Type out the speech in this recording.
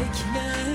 ekmeğe?